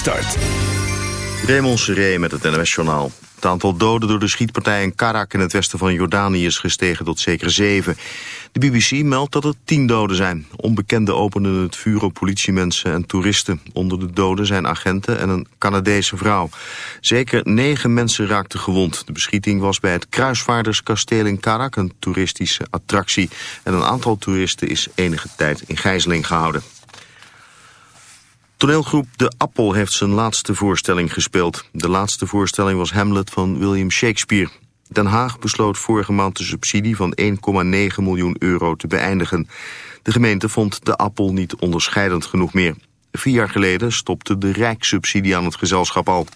start. Raymond Seré met het NOS-journaal. Het aantal doden door de schietpartij in Karak in het westen van Jordanië is gestegen tot zeker zeven. De BBC meldt dat er tien doden zijn. Onbekenden openden het vuur op politiemensen en toeristen. Onder de doden zijn agenten en een Canadese vrouw. Zeker negen mensen raakten gewond. De beschieting was bij het Kruisvaarderskasteel in Karak, een toeristische attractie. En een aantal toeristen is enige tijd in gijzeling gehouden. Toneelgroep De Appel heeft zijn laatste voorstelling gespeeld. De laatste voorstelling was Hamlet van William Shakespeare. Den Haag besloot vorige maand de subsidie van 1,9 miljoen euro te beëindigen. De gemeente vond De Appel niet onderscheidend genoeg meer. Vier jaar geleden stopte de Rijkssubsidie aan het gezelschap al.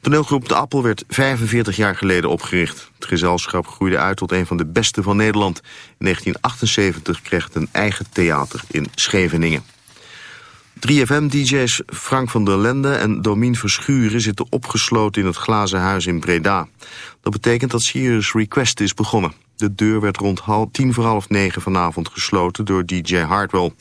Toneelgroep De Appel werd 45 jaar geleden opgericht. Het gezelschap groeide uit tot een van de beste van Nederland. In 1978 kreeg het een eigen theater in Scheveningen. 3FM-dj's Frank van der Lende en Domien Verschuren zitten opgesloten in het glazen huis in Breda. Dat betekent dat Serious Request is begonnen. De deur werd rond half, tien voor half negen vanavond gesloten door DJ Hardwell.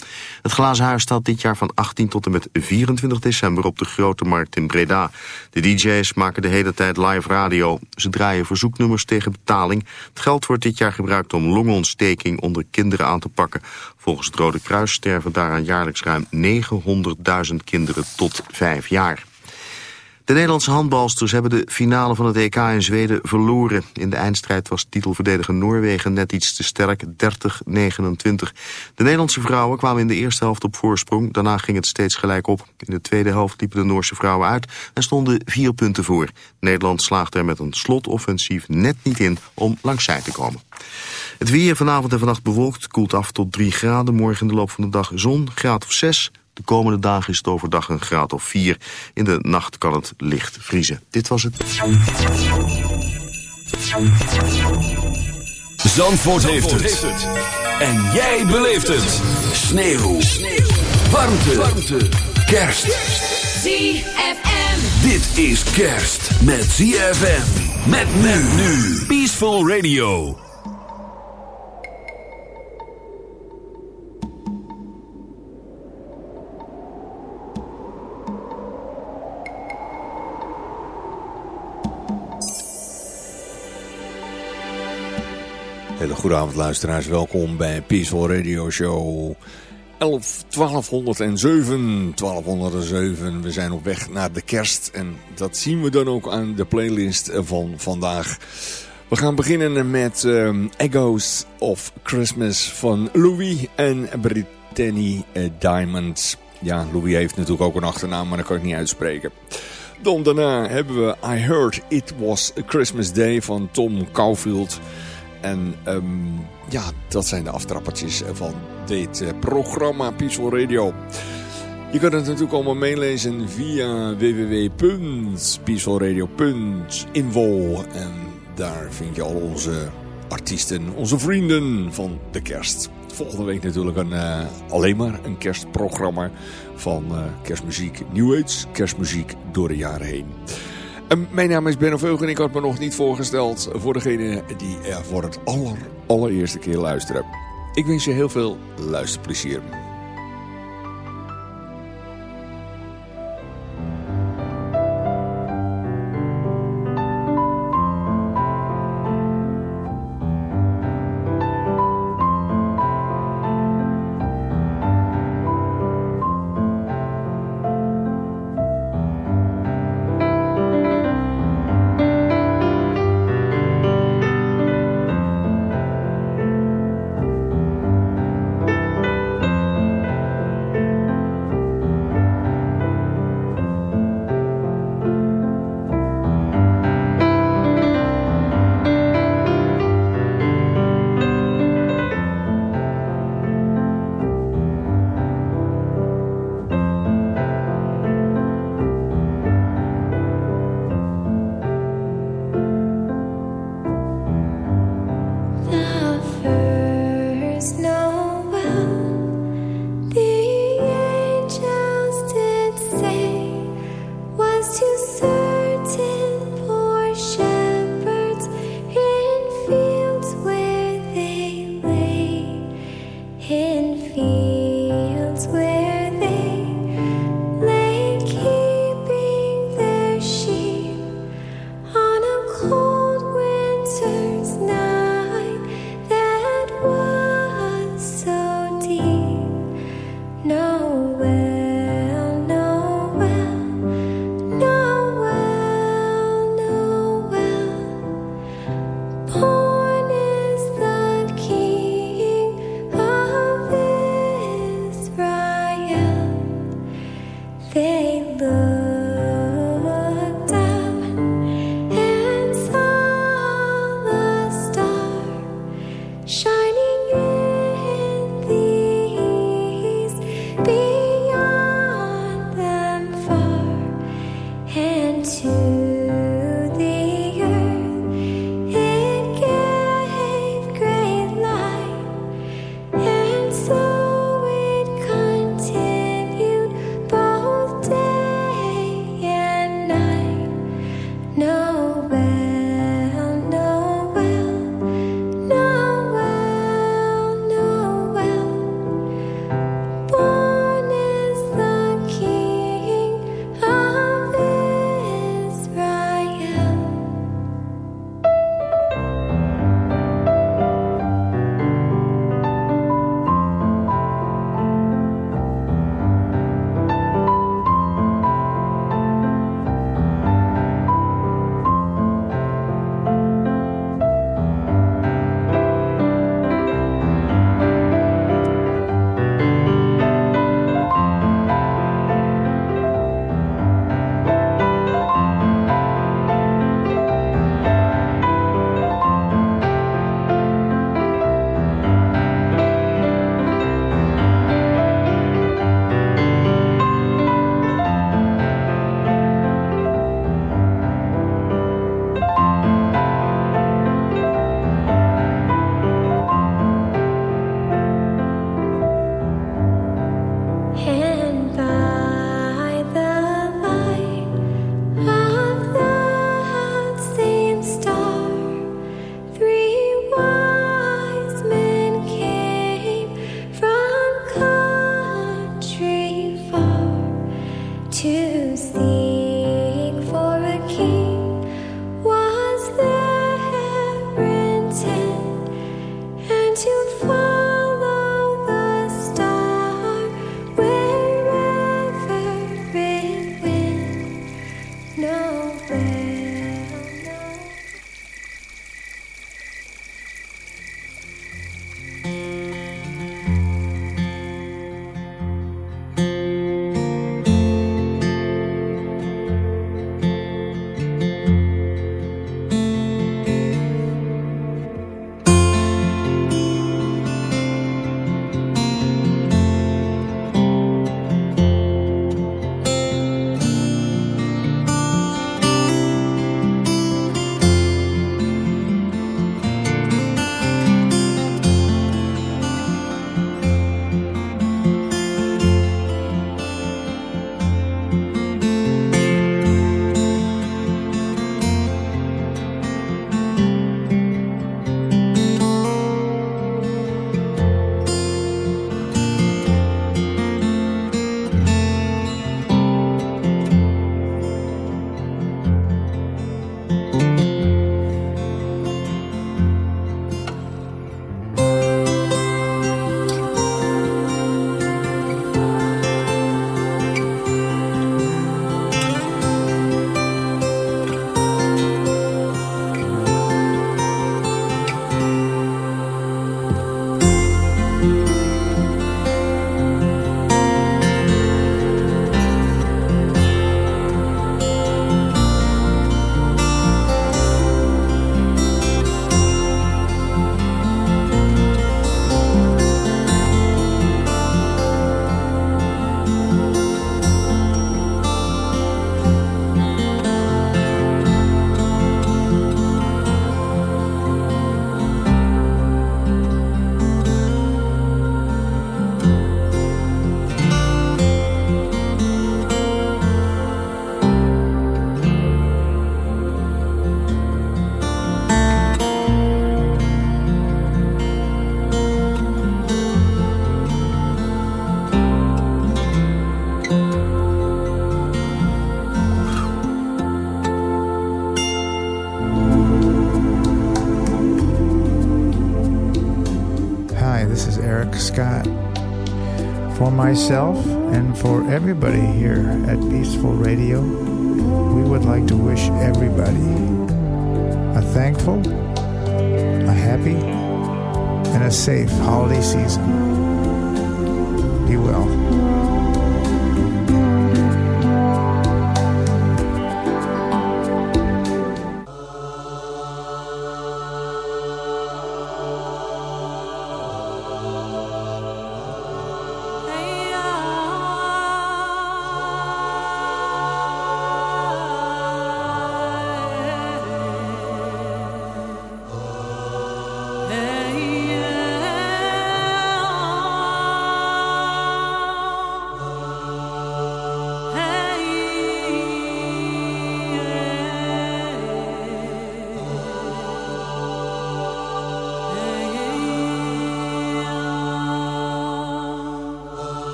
Het glazen huis staat dit jaar van 18 tot en met 24 december op de Grote Markt in Breda. De DJ's maken de hele tijd live radio. Ze draaien verzoeknummers tegen betaling. Het geld wordt dit jaar gebruikt om longontsteking onder kinderen aan te pakken. Volgens het Rode Kruis sterven daaraan jaarlijks ruim 900.000 kinderen tot vijf jaar. De Nederlandse handbalsters hebben de finale van het EK in Zweden verloren. In de eindstrijd was titelverdediger Noorwegen net iets te sterk, 30-29. De Nederlandse vrouwen kwamen in de eerste helft op voorsprong. Daarna ging het steeds gelijk op. In de tweede helft liepen de Noorse vrouwen uit en stonden vier punten voor. Nederland slaagde er met een slotoffensief net niet in om langs zij te komen. Het weer vanavond en vannacht bewolkt, koelt af tot 3 graden. Morgen in de loop van de dag zon, graad of 6. De komende dagen is het overdag een graad of 4. In de nacht kan het licht vriezen. Dit was het. Zandvoort, heeft, het. En jij beleeft het. Sneeuw. Sneeuw. Warmte. Warmte. Kerst. ZFM. Dit is kerst met ZFM. Met men nu. Peaceful Radio. Hele luisteraars, welkom bij Peaceful Radio Show 11, 1207, 1207. We zijn op weg naar de kerst en dat zien we dan ook aan de playlist van vandaag. We gaan beginnen met um, Echoes of Christmas van Louis en Brittany Diamonds. Ja, Louis heeft natuurlijk ook een achternaam, maar dat kan ik niet uitspreken. Dan daarna hebben we I Heard It Was Christmas Day van Tom Caulfield... En um, ja, dat zijn de aftrappertjes van dit uh, programma Peaceful Radio. Je kunt het natuurlijk allemaal meelezen via www.peacefulradio.info. En daar vind je al onze artiesten, onze vrienden van de kerst. Volgende week natuurlijk een, uh, alleen maar een kerstprogramma van uh, kerstmuziek New Age, kerstmuziek door de jaren heen. En mijn naam is Benno Veug en ik had me nog niet voorgesteld voor degene die er voor het aller, allereerste keer luisteren. Ik wens je heel veel luisterplezier. Myself and for everybody here at Peaceful Radio, we would like to wish everybody a thankful, a happy, and a safe holiday season. Be well.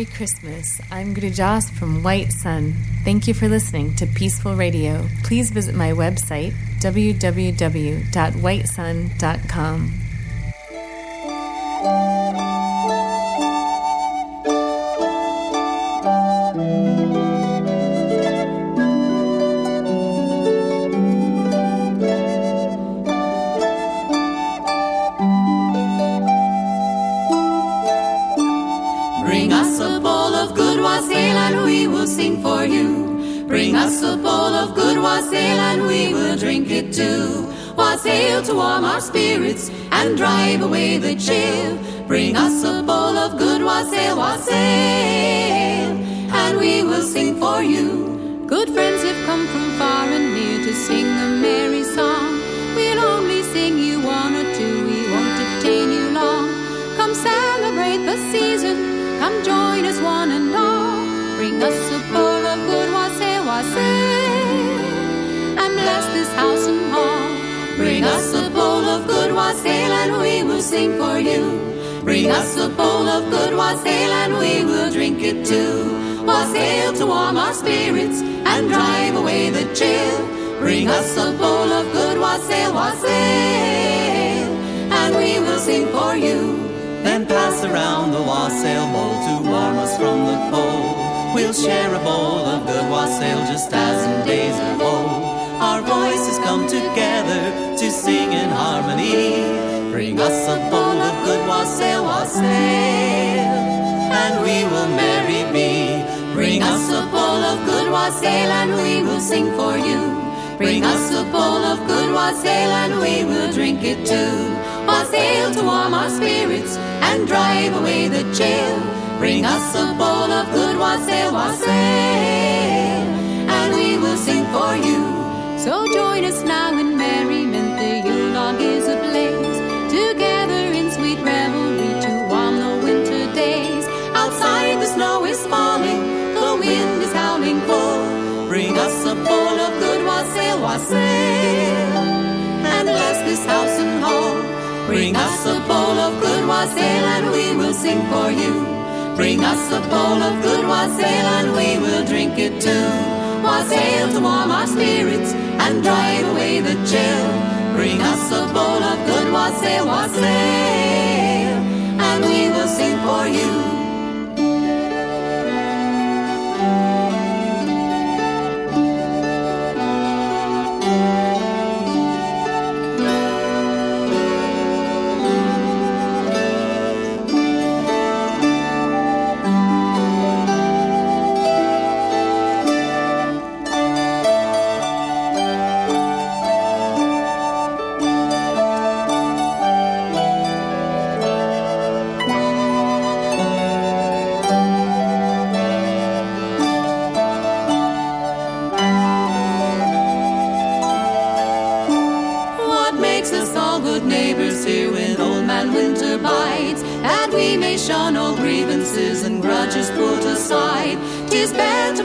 Merry Christmas. I'm Grujas from White Sun. Thank you for listening to Peaceful Radio. Please visit my website, www.whitesun.com. our spirits and drive away the chill. Bring us a bowl of good wassail, wassail, and we will sing for you. Good friends have come from far and near to sing a merry wassail and we will sing for you. Bring us a bowl of good wassail and we will drink it too. Wassail to warm our spirits and drive away the chill. Bring us a bowl of good wassail, wassail, and we will sing for you. Then pass around the wassail bowl to warm us from the cold. We'll share a bowl of good wassail just as in days of old. Our voices come together to sing in harmony. Bring us a bowl of good wassail, wassail, and we will merry be. Bring us a bowl of good wassail and we will sing for you. Bring us a bowl of good wassail and we will drink it too. Wassail to warm our spirits and drive away the chill. Bring us a bowl of good wassail, wassail, and we will sing for you. So join us now in merriment, a bowl of good wassail, wassail, and bless this house and hall. Bring us a bowl of good wassail and we will sing for you. Bring us a bowl of good wassail and we will drink it too wassail to warm our spirits and drive away the chill. Bring us a bowl of good wassail, wassail, and we will sing for you.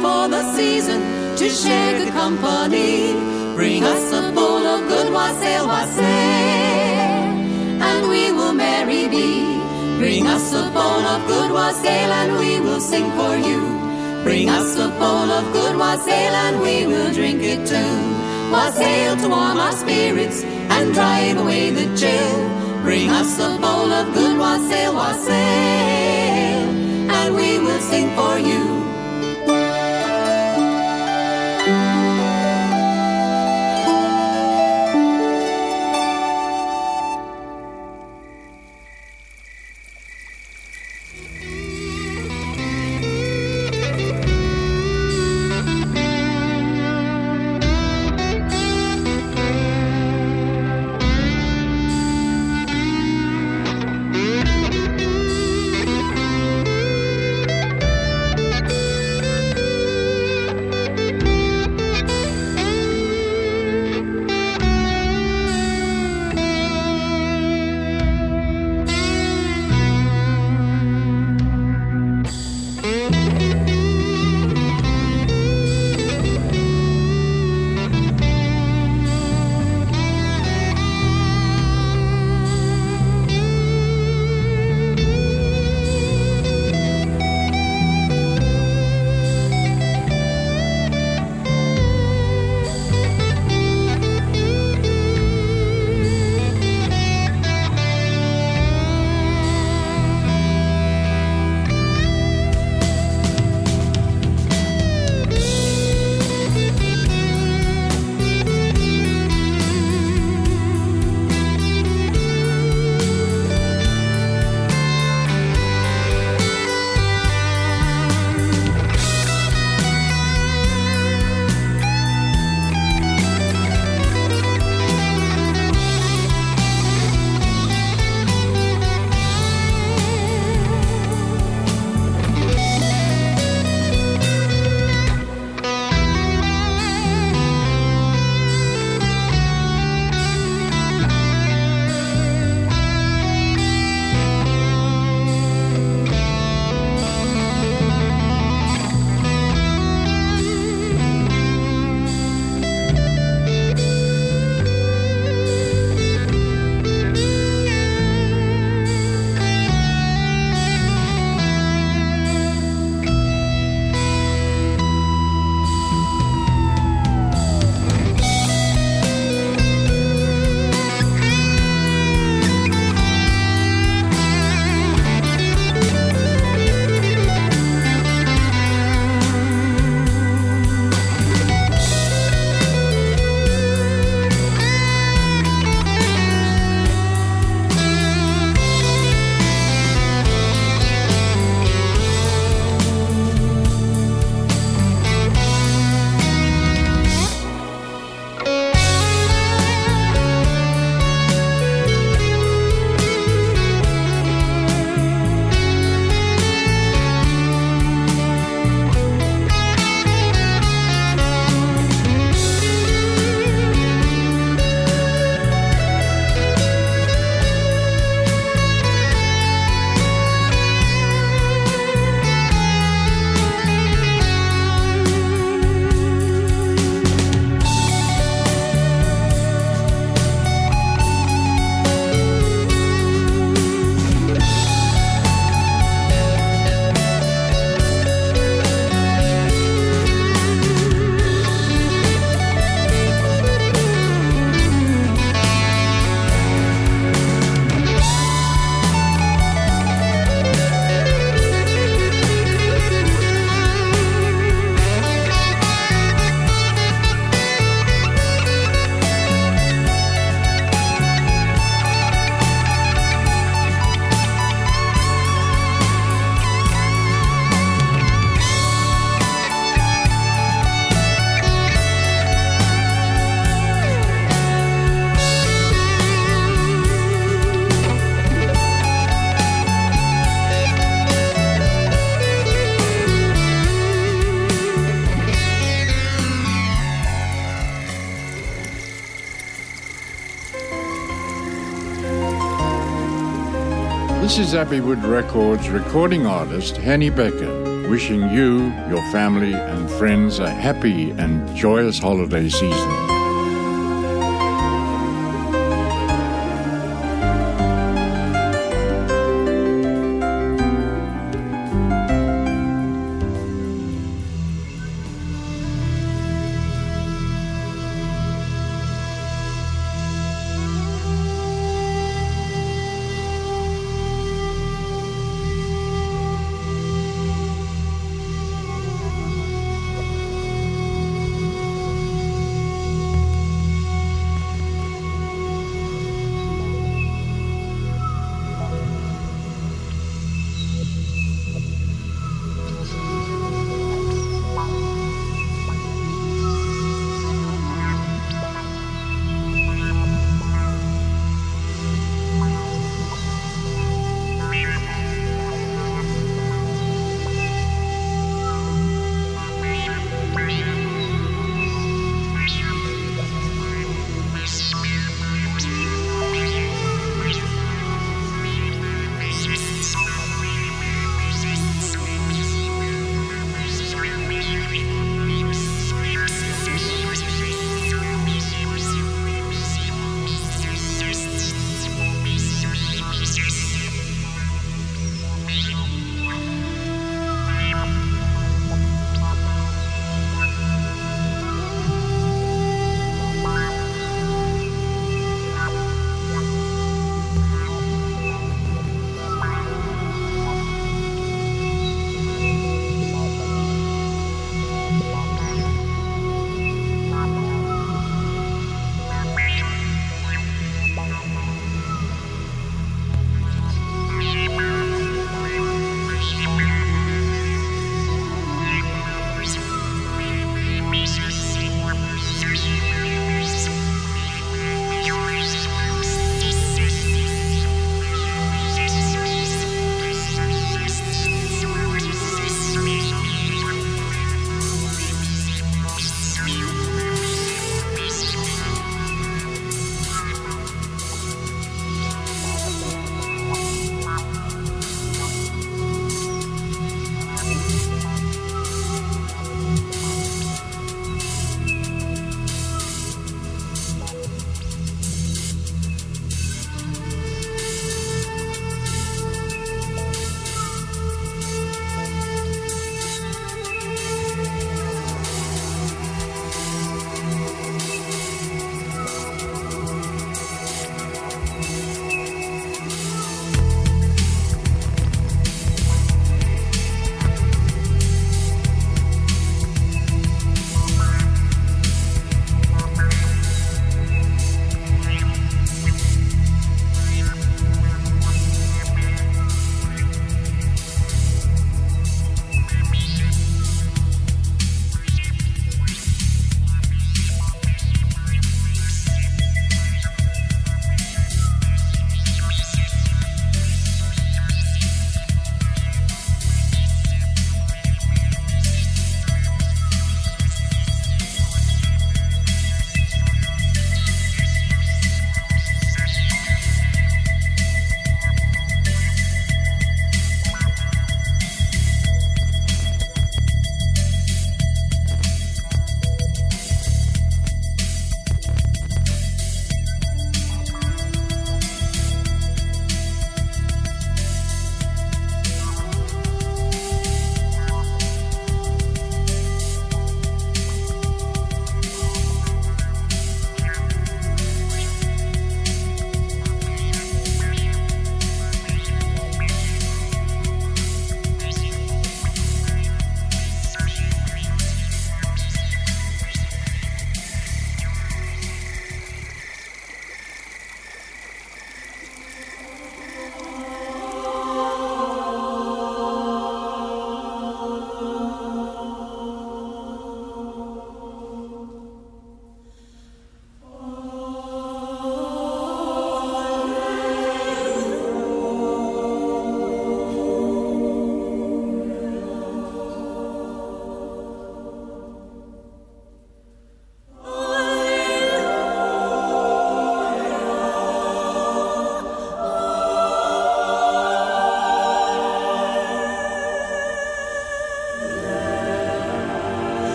for the season to share good company. Bring us a bowl of good wassail, wassail, and we will merry be. Bring us a bowl of good wassail, and we will sing for you. Bring us a bowl of good wassail, and we will drink it too. Wassail to warm our spirits and drive away the chill. Bring us a bowl of good wassail, wassail, and we will sing for you. This is Abbeywood Records recording artist Henny Becker wishing you, your family, and friends a happy and joyous holiday season.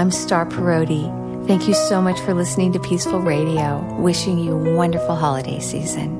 I'm Star Parodi. Thank you so much for listening to Peaceful Radio. Wishing you a wonderful holiday season.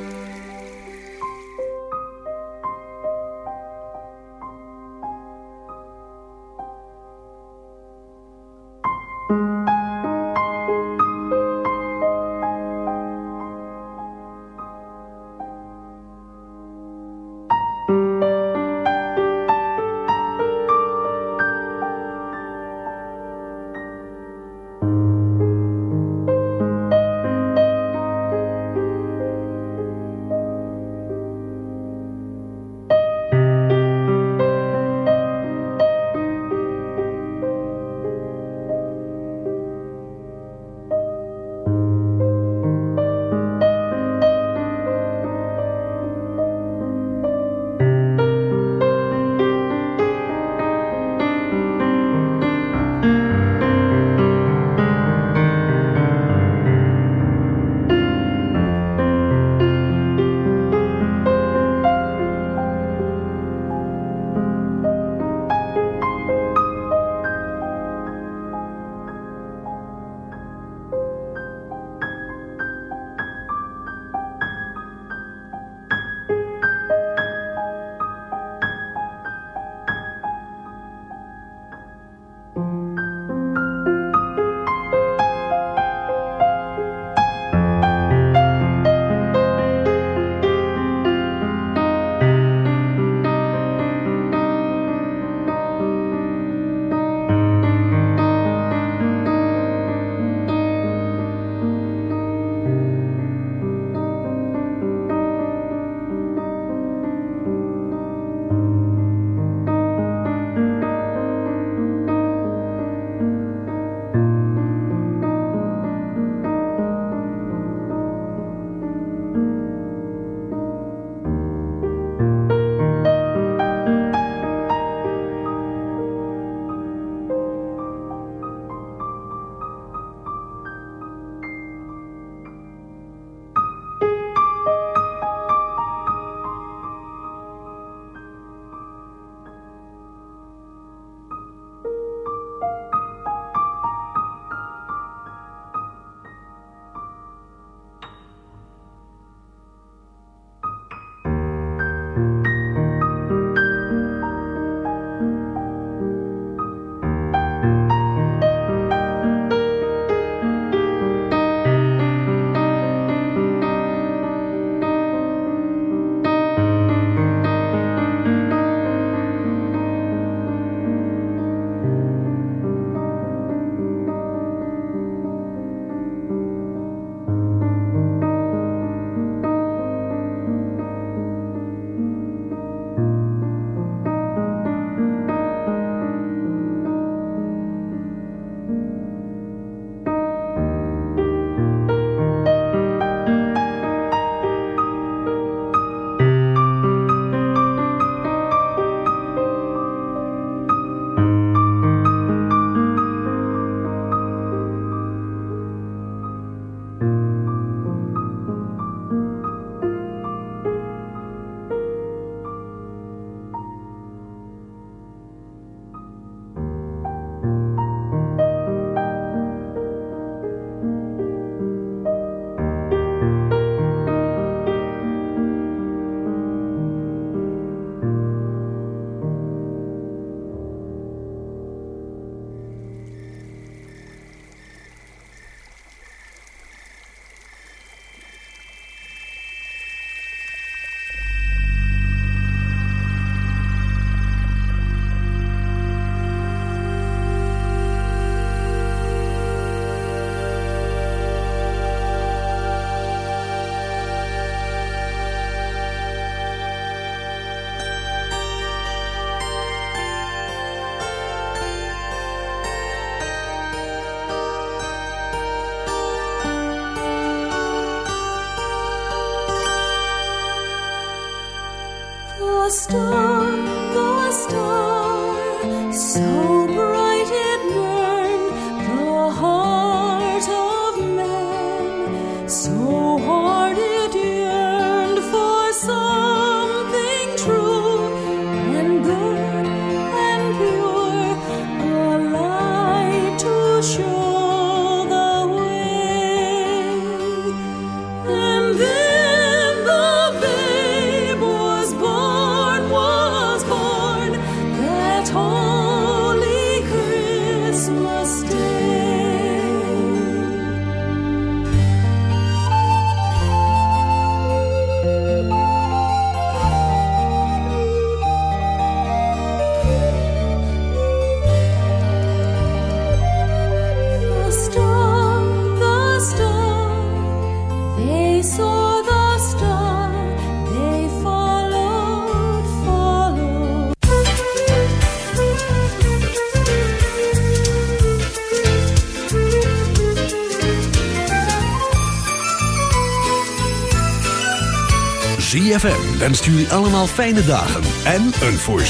ZFM wenst jullie allemaal fijne dagen en een voorstel.